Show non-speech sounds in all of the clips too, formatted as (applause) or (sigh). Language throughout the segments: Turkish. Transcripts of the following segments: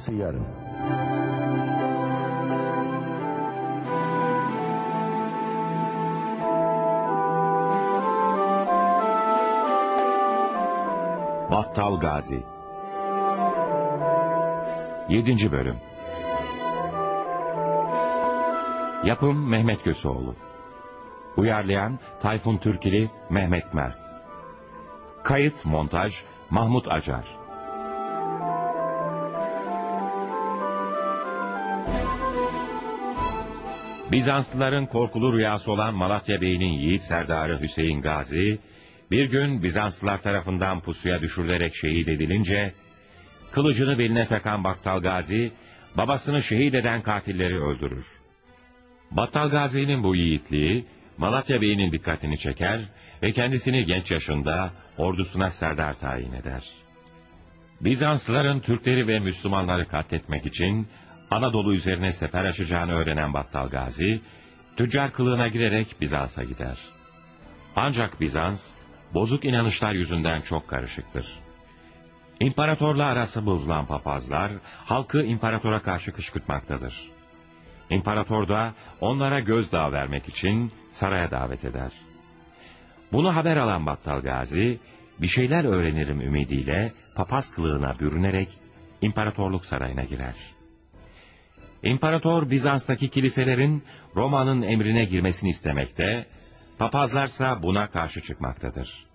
Arkası yarın. Battal Gazi 7. Bölüm Yapım Mehmet Köseoğlu Uyarlayan Tayfun Türkili Mehmet Mert Kayıt Montaj Mahmut Acar Bizanslıların korkulu rüyası olan Malatya Bey'inin yiğit serdarı Hüseyin Gazi, bir gün Bizanslılar tarafından pusuya düşürülerek şehit edilince, kılıcını beline takan Battal Gazi, babasını şehit eden katilleri öldürür. Battal Gazi'nin bu yiğitliği, Malatya Bey'inin dikkatini çeker ve kendisini genç yaşında ordusuna serdar tayin eder. Bizanslıların Türkleri ve Müslümanları katletmek için Anadolu üzerine sefer açacağını öğrenen Battal Gazi, tüccar kılığına girerek Bizans'a gider. Ancak Bizans, bozuk inanışlar yüzünden çok karışıktır. İmparatorla arası bozulan papazlar, halkı imparatora karşı kışkırtmaktadır. İmparator da onlara gözdağı vermek için saraya davet eder. Bunu haber alan Battal Gazi, bir şeyler öğrenirim ümidiyle papaz kılığına bürünerek imparatorluk sarayına girer. İmparator Bizans'taki kiliselerin Roma'nın emrine girmesini istemekte, papazlarsa buna karşı çıkmaktadır.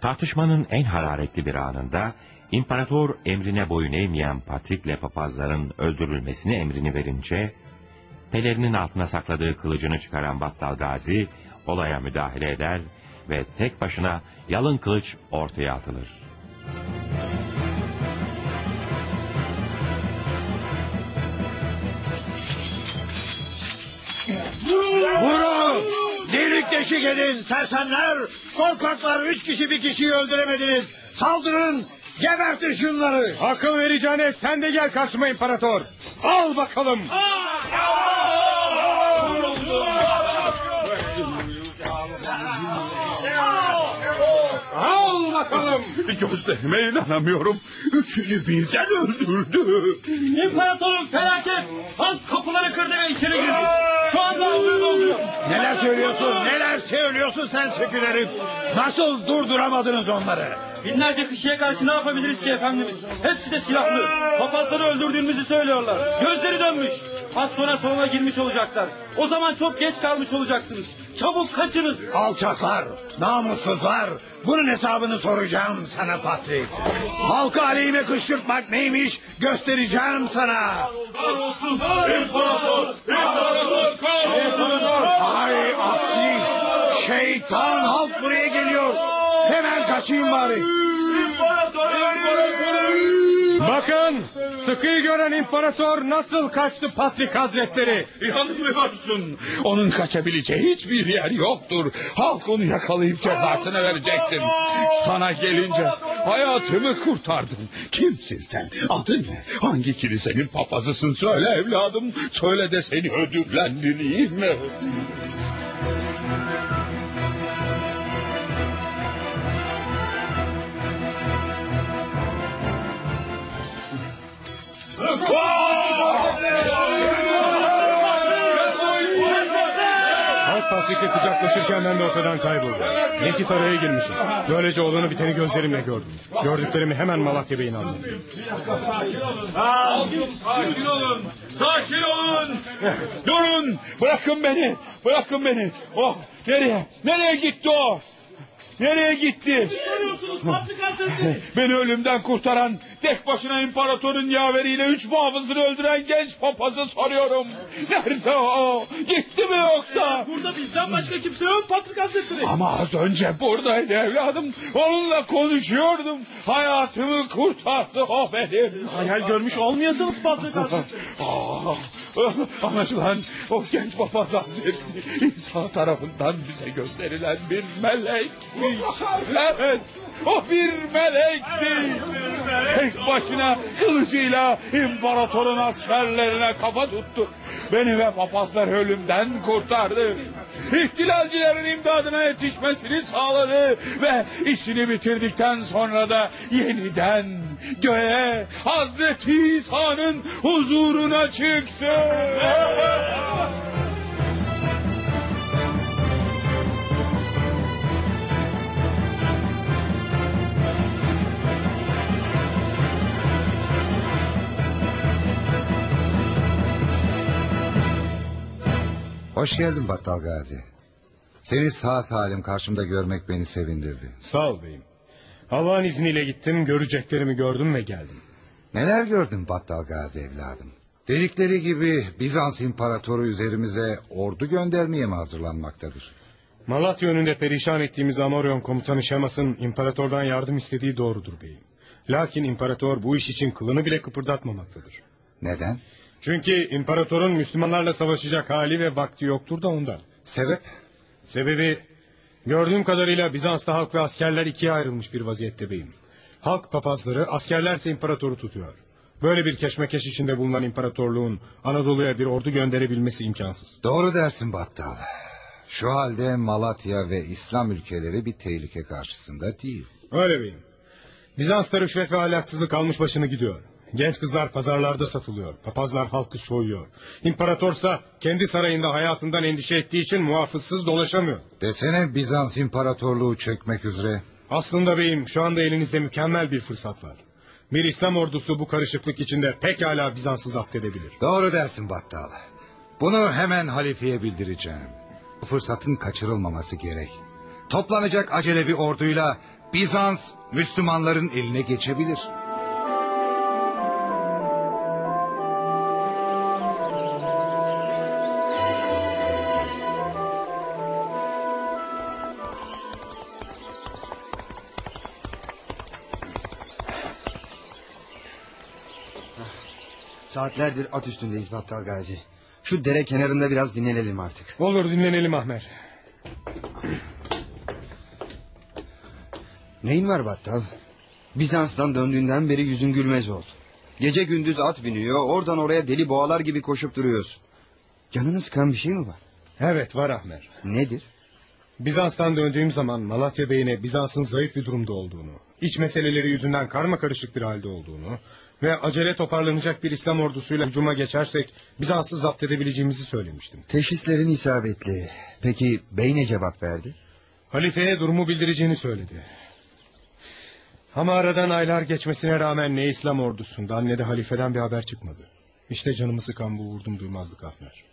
Tartışmanın en hararetli bir anında, İmparator emrine boyun eğmeyen Patrik'le papazların öldürülmesini emrini verince, pelerinin altına sakladığı kılıcını çıkaran Battal Gazi, olaya müdahale eder ve tek başına yalın kılıç ortaya atılır. Delik deşik edin sersemler! Korkaklar üç kişi bir kişiyi öldüremediniz! Saldırın! Gebertin şunları! Akıl vereceğine sen de gel karşıma imparator. Al bakalım. Al bakalım. Gözlerime inanamıyorum. Üçünü birden öldürdü. İmparatorum felaket. Halk kapıları kırdı ve içeri girdi. Şu anda aldığını oluyor. Neler söylüyorsun, neler söylüyorsun sen sekülerim? Nasıl durduramadınız onları? Binlerce kişiye karşı ne yapabiliriz ki efendimiz? Hepsi de silahlı. Papazları öldürdüğümüzü söylüyorlar. Gözleri dönmüş. Az sonra salona girmiş olacaklar. O zaman çok geç kalmış olacaksınız. Çabuk kaçınız. Alçaklar, namussuzlar. Bunun hesabını soracağım sana Patrik. Halkı aleyhime kışkırtmak neymiş göstereceğim sana. Ay aksi. Şeytan halk buraya geliyor. Hemen kaçayım bari. Bakın sıkıyı gören imparator nasıl kaçtı Patrik Hazretleri. Yanılıyorsun. Onun kaçabileceği hiçbir yer yoktur. Halk onu yakalayıp cezasını verecektir. Sana gelince hayatımı kurtardın. Kimsin sen? Adın ne? Hangi kilisenin papazısın? Söyle evladım. Söyle de seni ödüllendireyim mi? Patrik'le kucaklaşırken ben de ortadan kayboldum. İyi ki saraya girmişim. Böylece olanı biteni gözlerimle gördüm. Gördüklerimi hemen Malatya Bey'ine anlattım. Sakin olun. Sakin olun. Durun. Bırakın beni. Bırakın beni. Oh nereye? Nereye gitti o? Nereye gitti? Görüyorsunuz Patrik Hazretleri. (laughs) Beni ölümden kurtaran, tek başına imparatorun yaveriyle üç muhafızını öldüren genç papazı soruyorum. Nerede o? Gitti mi yoksa? Burada bizden başka kimse yok Patrik Hazretleri. Ama az önce buradaydı evladım. Onunla konuşuyordum. Hayatımı kurtardı o benim. Hayal görmüş olmayasınız Patrik Hazretleri. (laughs) Ah, (laughs) Anlaşılan o genç papaz hazretleri İsa tarafından bize gösterilen bir melekmiş. Evet o bir melekti. Tek başına kılıcıyla imparatorun askerlerine kafa tuttu. Beni ve papazlar ölümden kurtardı. İhtilalcilerin imdadına yetişmesini sağladı ve işini bitirdikten sonra da yeniden göğe Hazreti İsa'nın huzuruna çıktı. Hoş geldin Battal Gazi. Seni sağ salim karşımda görmek beni sevindirdi. Sağ ol beyim. Allah'ın izniyle gittim, göreceklerimi gördüm ve geldim. Neler gördün Battal Gazi evladım? Dedikleri gibi Bizans imparatoru üzerimize ordu göndermeye mi hazırlanmaktadır? Malatya önünde perişan ettiğimiz Amorion komutanı Şemas'ın imparatordan yardım istediği doğrudur beyim. Lakin imparator bu iş için kılını bile kıpırdatmamaktadır. Neden? Çünkü imparatorun Müslümanlarla savaşacak hali ve vakti yoktur da ondan. Sebep? Sebebi gördüğüm kadarıyla Bizans'ta halk ve askerler ikiye ayrılmış bir vaziyette beyim. Halk papazları, askerlerse imparatoru tutuyor. Böyle bir keşmekeş içinde bulunan imparatorluğun Anadolu'ya bir ordu gönderebilmesi imkansız. Doğru dersin Battal. Şu halde Malatya ve İslam ülkeleri bir tehlike karşısında değil. Öyle beyim. Bizans'ta rüşvet ve ahlaksızlık almış başını gidiyor. Genç kızlar pazarlarda satılıyor. Papazlar halkı soyuyor. İmparatorsa kendi sarayında hayatından endişe ettiği için muhafızsız dolaşamıyor. Desene Bizans İmparatorluğu çökmek üzere. Aslında beyim şu anda elinizde mükemmel bir fırsat var. Bir İslam ordusu bu karışıklık içinde pekala Bizans'ı zapt edebilir. Doğru dersin Battal. Bunu hemen halifeye bildireceğim. Bu fırsatın kaçırılmaması gerek. Toplanacak acele bir orduyla Bizans Müslümanların eline geçebilir. Saatlerdir at üstündeyiz Battal Gazi. Şu dere kenarında biraz dinlenelim artık. Olur dinlenelim Ahmer. Neyin var Battal? Bizans'tan döndüğünden beri yüzün gülmez oldu. Gece gündüz at biniyor, oradan oraya deli boğalar gibi koşup duruyorsun. Canını sıkan bir şey mi var? Evet var Ahmer. Nedir? Bizans'tan döndüğüm zaman Malatya Bey'ine Bizans'ın zayıf bir durumda olduğunu, iç meseleleri yüzünden karma karışık bir halde olduğunu ve acele toparlanacak bir İslam ordusuyla hücuma geçersek Bizans'ı zapt edebileceğimizi söylemiştim. Teşhislerin isabetli. Peki bey ne cevap verdi? Halifeye durumu bildireceğini söyledi. Ama aradan aylar geçmesine rağmen ne İslam ordusundan ne de halifeden bir haber çıkmadı. İşte canımı sıkan bu vurdum duymazlık Ahmer.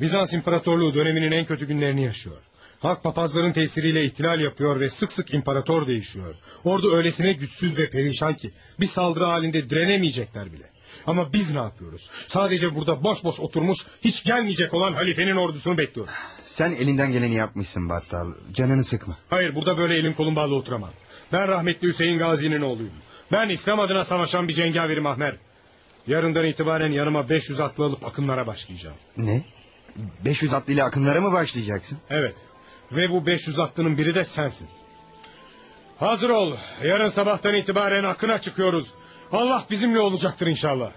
Bizans İmparatorluğu döneminin en kötü günlerini yaşıyor. Halk papazların tesiriyle ihtilal yapıyor ve sık sık imparator değişiyor. Ordu öylesine güçsüz ve perişan ki bir saldırı halinde direnemeyecekler bile. Ama biz ne yapıyoruz? Sadece burada boş boş oturmuş hiç gelmeyecek olan halifenin ordusunu bekliyoruz. Sen elinden geleni yapmışsın Battal. Canını sıkma. Hayır burada böyle elim kolum bağlı oturamam. Ben rahmetli Hüseyin Gazi'nin oğluyum. Ben İslam adına savaşan bir cengaverim Ahmer. Yarından itibaren yanıma 500 atlı alıp akınlara başlayacağım. Ne? 500 atlı ile akınlara mı başlayacaksın? Evet. Ve bu 500 atlının biri de sensin. Hazır ol. Yarın sabahtan itibaren akına çıkıyoruz. Allah bizimle olacaktır inşallah.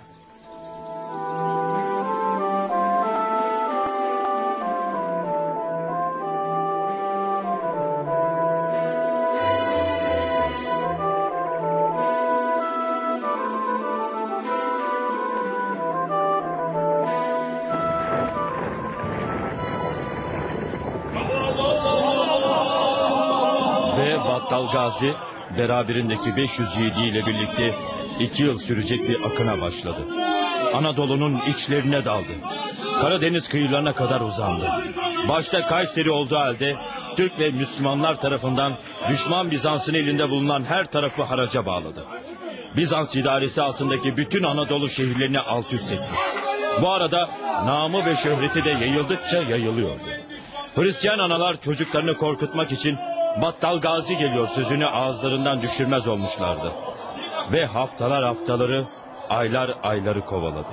Gazi beraberindeki 500 yiğidiyle birlikte iki yıl sürecek bir akına başladı. Anadolu'nun içlerine daldı. Karadeniz kıyılarına kadar uzandı. Başta Kayseri olduğu halde Türk ve Müslümanlar tarafından düşman Bizans'ın elinde bulunan her tarafı haraca bağladı. Bizans idaresi altındaki bütün Anadolu şehirlerini alt üst etti. Bu arada namı ve şöhreti de yayıldıkça yayılıyordu. Hristiyan analar çocuklarını korkutmak için Battal Gazi geliyor sözünü ağızlarından düşürmez olmuşlardı. Ve haftalar haftaları, aylar ayları kovaladı.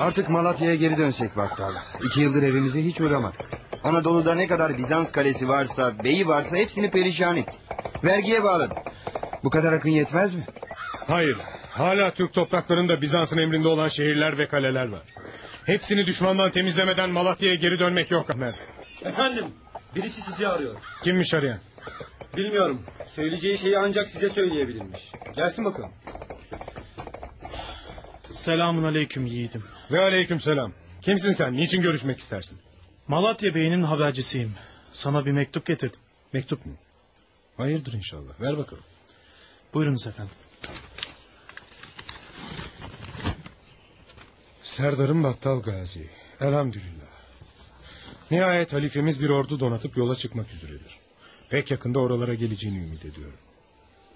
Artık Malatya'ya geri dönsek Battal. İki yıldır evimize hiç uğramadık. Anadolu'da ne kadar Bizans kalesi varsa, beyi varsa hepsini perişan ettik. Vergiye bağladık. Bu kadar akın yetmez mi? Hayır. Hala Türk topraklarında Bizans'ın emrinde olan şehirler ve kaleler var. Hepsini düşmandan temizlemeden Malatya'ya geri dönmek yok Ahmet. Efendim birisi sizi arıyor. Kimmiş arayan? Bilmiyorum. Söyleyeceği şeyi ancak size söyleyebilirmiş. Gelsin bakalım. Selamun aleyküm yiğidim. Ve aleyküm selam. Kimsin sen? Niçin görüşmek istersin? Malatya Bey'inin habercisiyim. Sana bir mektup getirdim. Mektup mu? Hayırdır inşallah. Ver bakalım. Buyurunuz efendim. Serdar'ım Battal Gazi. Elhamdülillah. Nihayet halifemiz bir ordu donatıp yola çıkmak üzeredir. Pek yakında oralara geleceğini ümit ediyorum.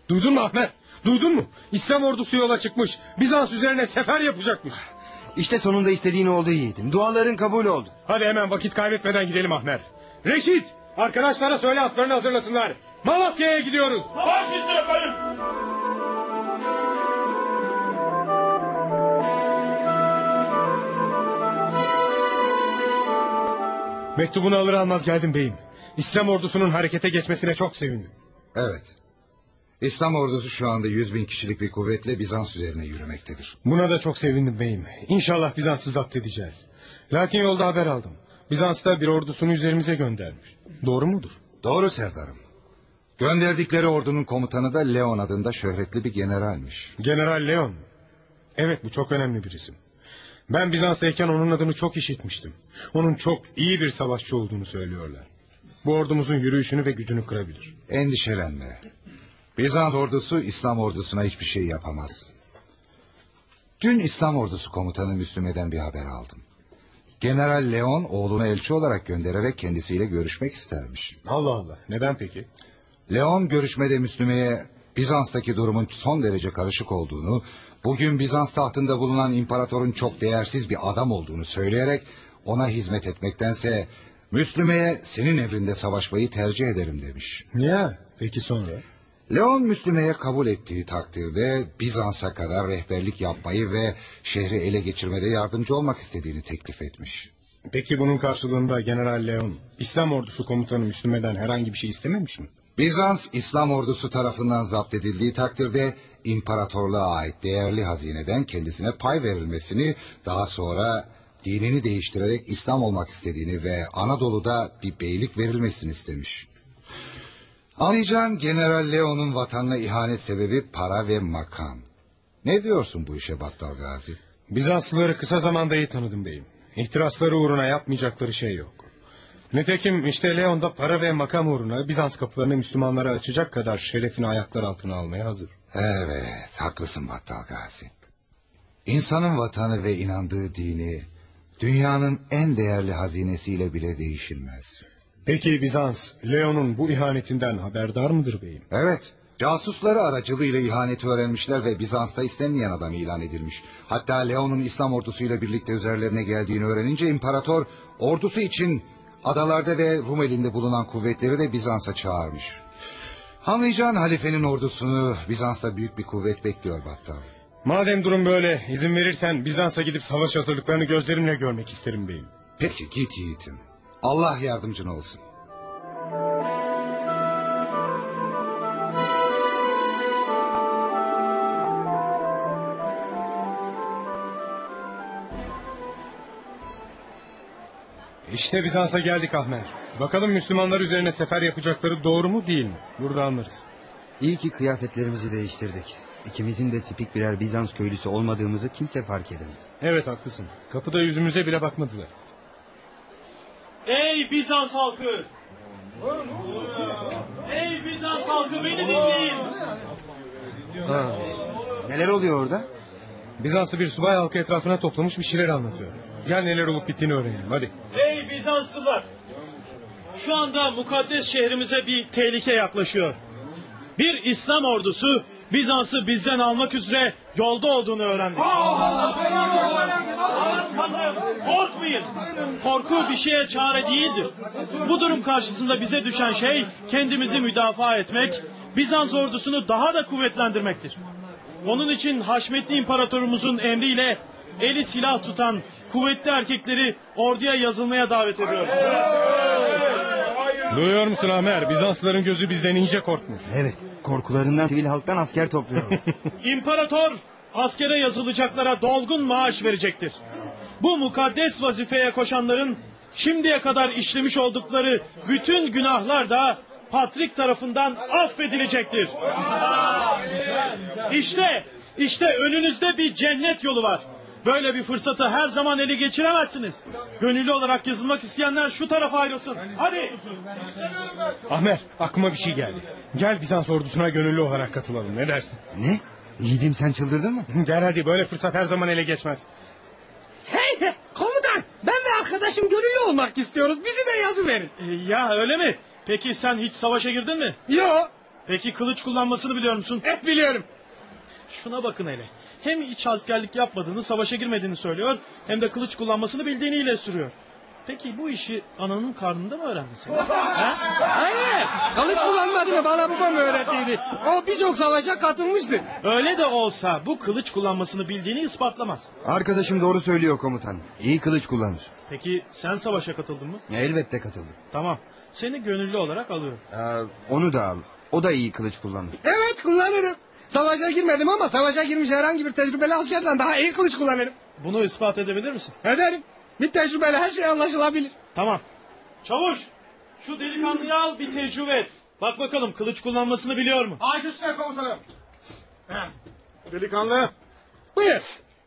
Duydun mu Ahmet? Duydun mu? İslam ordusu yola çıkmış. Bizans üzerine sefer yapacakmış. İşte sonunda istediğin oldu yiğidim. Duaların kabul oldu. Hadi hemen vakit kaybetmeden gidelim Ahmet. Reşit! Arkadaşlara söyle atlarını hazırlasınlar. Malatya'ya gidiyoruz. Mektubunu alır almaz geldim beyim. İslam ordusunun harekete geçmesine çok sevindim. Evet. İslam ordusu şu anda yüz bin kişilik bir kuvvetle Bizans üzerine yürümektedir. Buna da çok sevindim beyim. İnşallah Bizans'ı zapt edeceğiz. Lakin yolda haber aldım. Bizans da bir ordusunu üzerimize göndermiş. Doğru mudur? Doğru Serdar'ım. Gönderdikleri ordunun komutanı da Leon adında şöhretli bir generalmiş. General Leon. Evet bu çok önemli bir isim. Ben Bizans'tayken onun adını çok işitmiştim. Onun çok iyi bir savaşçı olduğunu söylüyorlar. Bu ordumuzun yürüyüşünü ve gücünü kırabilir. Endişelenme. Bizans ordusu İslam ordusuna hiçbir şey yapamaz. Dün İslam ordusu komutanı Müslüme'den bir haber aldım. General Leon oğlunu elçi olarak göndererek kendisiyle görüşmek istermiş. Allah Allah. Neden peki? Leon görüşmede Müslüme'ye Bizans'taki durumun son derece karışık olduğunu, bugün Bizans tahtında bulunan imparatorun çok değersiz bir adam olduğunu söyleyerek ona hizmet etmektense Müslüme'ye senin emrinde savaşmayı tercih ederim demiş. Ya peki sonra? Leon Müslüme'ye kabul ettiği takdirde Bizans'a kadar rehberlik yapmayı ve şehri ele geçirmede yardımcı olmak istediğini teklif etmiş. Peki bunun karşılığında General Leon İslam ordusu komutanı Müslüme'den herhangi bir şey istememiş mi? Bizans İslam ordusu tarafından zapt edildiği takdirde imparatorluğa ait değerli hazineden kendisine pay verilmesini daha sonra dinini değiştirerek İslam olmak istediğini ve Anadolu'da bir beylik verilmesini istemiş. Anlayacağın General Leon'un vatanına ihanet sebebi para ve makam. Ne diyorsun bu işe Battal Gazi? Bizanslıları kısa zamanda iyi tanıdım beyim. İhtirasları uğruna yapmayacakları şey yok. Nitekim işte Leon da para ve makam uğruna Bizans kapılarını Müslümanlara açacak kadar şerefini ayaklar altına almaya hazır. Evet, haklısın Battal Gazi. İnsanın vatanı ve inandığı dini dünyanın en değerli hazinesiyle bile değişilmez. Peki Bizans, Leon'un bu ihanetinden haberdar mıdır beyim? Evet, casusları aracılığıyla ihaneti öğrenmişler ve Bizans'ta istenmeyen adam ilan edilmiş. Hatta Leon'un İslam ordusuyla birlikte üzerlerine geldiğini öğrenince imparator ordusu için adalarda ve Rum elinde bulunan kuvvetleri de Bizans'a çağırmış. Anlayacağın halifenin ordusunu Bizans'ta büyük bir kuvvet bekliyor Battal. Madem durum böyle, izin verirsen Bizans'a gidip savaş hazırlıklarını gözlerimle görmek isterim beyim. Peki git yiğitim. Allah yardımcın olsun. İşte Bizans'a geldik Ahmet. Bakalım Müslümanlar üzerine sefer yapacakları doğru mu değil mi? Burada anlarız. İyi ki kıyafetlerimizi değiştirdik. İkimizin de tipik birer Bizans köylüsü olmadığımızı kimse fark edemez. Evet haklısın. Kapıda yüzümüze bile bakmadılar. Ey Bizans halkı! Ey Bizans halkı beni dinleyin! Neler oluyor orada? Bizans'ı bir subay halkı etrafına toplamış bir şeyler anlatıyor. Gel neler olup bittiğini öğrenelim hadi. Ey Bizanslılar! Şu anda mukaddes şehrimize bir tehlike yaklaşıyor. Bir İslam ordusu Bizans'ı bizden almak üzere yolda olduğunu öğrendik. Tanrım, korkmayın. Korku bir şeye çare değildir. Bu durum karşısında bize düşen şey kendimizi müdafaa etmek, Bizans ordusunu daha da kuvvetlendirmektir. Onun için Haşmetli İmparatorumuzun emriyle eli silah tutan kuvvetli erkekleri orduya yazılmaya davet ediyorum. Duyuyor musun Amer? Bizanslıların gözü bizden iyice korkmuş. Evet korkularından sivil halktan asker topluyor. (laughs) İmparator askere yazılacaklara dolgun maaş verecektir. Bu mukaddes vazifeye koşanların şimdiye kadar işlemiş oldukları bütün günahlar da Patrik tarafından affedilecektir. İşte, işte önünüzde bir cennet yolu var. Böyle bir fırsatı her zaman ele geçiremezsiniz. Gönüllü olarak yazılmak isteyenler şu tarafa ayrılsın. Hadi. Ahmer aklıma bir şey geldi. Gel Bizans ordusuna gönüllü olarak katılalım ne dersin? ne? Yiğidim sen çıldırdın mı? Gel hadi böyle fırsat her zaman ele geçmez. (laughs) Komutan ben ve arkadaşım gönüllü olmak istiyoruz. Bizi de yazı verin. Ee, Ya öyle mi? Peki sen hiç savaşa girdin mi? Yo Peki kılıç kullanmasını biliyor musun? hep biliyorum. Şuna bakın hele. Hem hiç askerlik yapmadığını, savaşa girmediğini söylüyor... ...hem de kılıç kullanmasını bildiğini ileri sürüyor. Peki bu işi ananın karnında mı öğrendin sen? (laughs) Ha? Hayır kılıç kullanmasını bana babam öğrettiydi. O birçok savaşa katılmıştı. Öyle de olsa bu kılıç kullanmasını bildiğini ispatlamaz. Arkadaşım doğru söylüyor komutan. İyi kılıç kullanır. Peki sen savaşa katıldın mı? Elbette katıldı. Tamam. Seni gönüllü olarak alıyorum. Aa, onu da al. O da iyi kılıç kullanır. Evet kullanırım. Savaşa girmedim ama savaşa girmiş herhangi bir tecrübeli askerden daha iyi kılıç kullanırım. Bunu ispat edebilir misin? Ederim. Bir tecrübeli her şey anlaşılabilir. Tamam. Çavuş! Şu delikanlıyı al bir tecrübe et. Bak bakalım kılıç kullanmasını biliyor mu? Baş üstüne komutanım. Delikanlı. Buyur.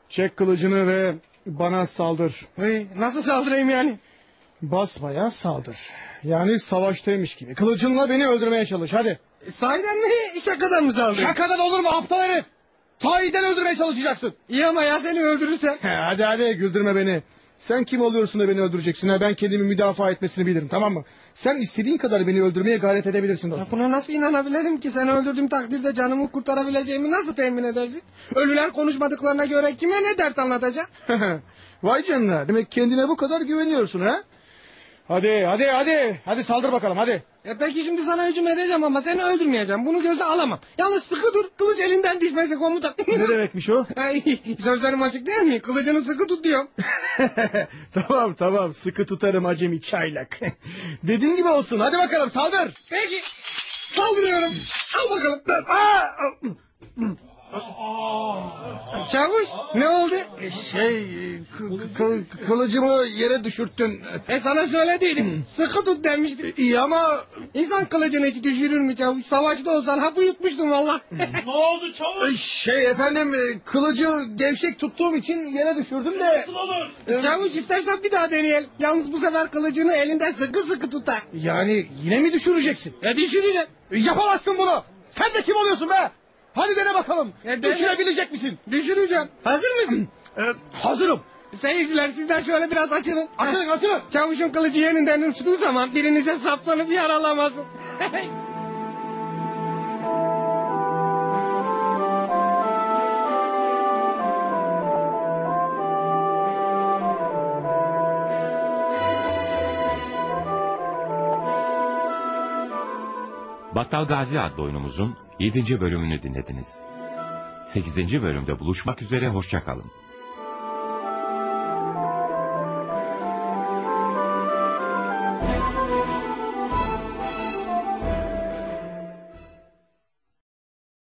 Çek kılıcını ve bana saldır. Hey, nasıl saldırayım yani? Basmaya saldır. Yani savaştaymış gibi. Kılıcınla beni öldürmeye çalış hadi. E, Sahiden mi şakadan mı saldırayım? Şakadan olur mu aptal herif? Sahiden öldürmeye çalışacaksın. İyi ama ya seni öldürürsem? He, hadi hadi güldürme beni. Sen kim oluyorsun da beni öldüreceksin? Ha, ben kendimi müdafaa etmesini bilirim tamam mı? Sen istediğin kadar beni öldürmeye gayret edebilirsin dostum. Ya buna nasıl inanabilirim ki seni öldürdüğüm takdirde canımı kurtarabileceğimi nasıl temin edersin? Ölüler konuşmadıklarına göre kime ne dert anlatacak? (laughs) Vay canına demek kendine bu kadar güveniyorsun ha? Hadi hadi hadi hadi saldır bakalım hadi. E peki şimdi sana hücum edeceğim ama seni öldürmeyeceğim. Bunu göze alamam. Yalnız sıkı dur. Kılıç elinden düşmeyecek komutan. Ne demekmiş o? (laughs) Ay, Sözlerim açık değil mi? Kılıcını sıkı tut diyorum. (laughs) tamam tamam sıkı tutarım acemi çaylak. (laughs) Dediğin gibi olsun hadi bakalım saldır. Peki. Saldırıyorum. Al bakalım. Aa! Çavuş ne oldu? Şey kı- kı- kılıcımı yere düşürttün. E sana söylediydim. Sıkı tut demiştim. İyi ama İnsan kılıcını hiç düşürür mü çavuş? Savaşta olsan hapı yutmuştum valla. ne oldu çavuş? şey efendim e, kılıcı gevşek tuttuğum için yere düşürdüm de. Nasıl olur? çavuş istersen bir daha deneyelim. Yalnız bu sefer kılıcını elinden sıkı sıkı tutar. Yani yine mi düşüreceksin? E düşürürüm. Yapamazsın bunu. Sen de kim oluyorsun be? Hadi dene bakalım. E, dene. Düşürebilecek misin? Düşüreceğim. Hazır mısın? (clears throat) Ee, hazırım. Seyirciler sizler şöyle biraz açılın. Açılın açılın. Çavuşun kılıcı yeniden uçtuğu zaman birinize saplanıp yaralamasın. (laughs) Battal Gazi adlı oyunumuzun 7. bölümünü dinlediniz. 8. bölümde buluşmak üzere hoşçakalın.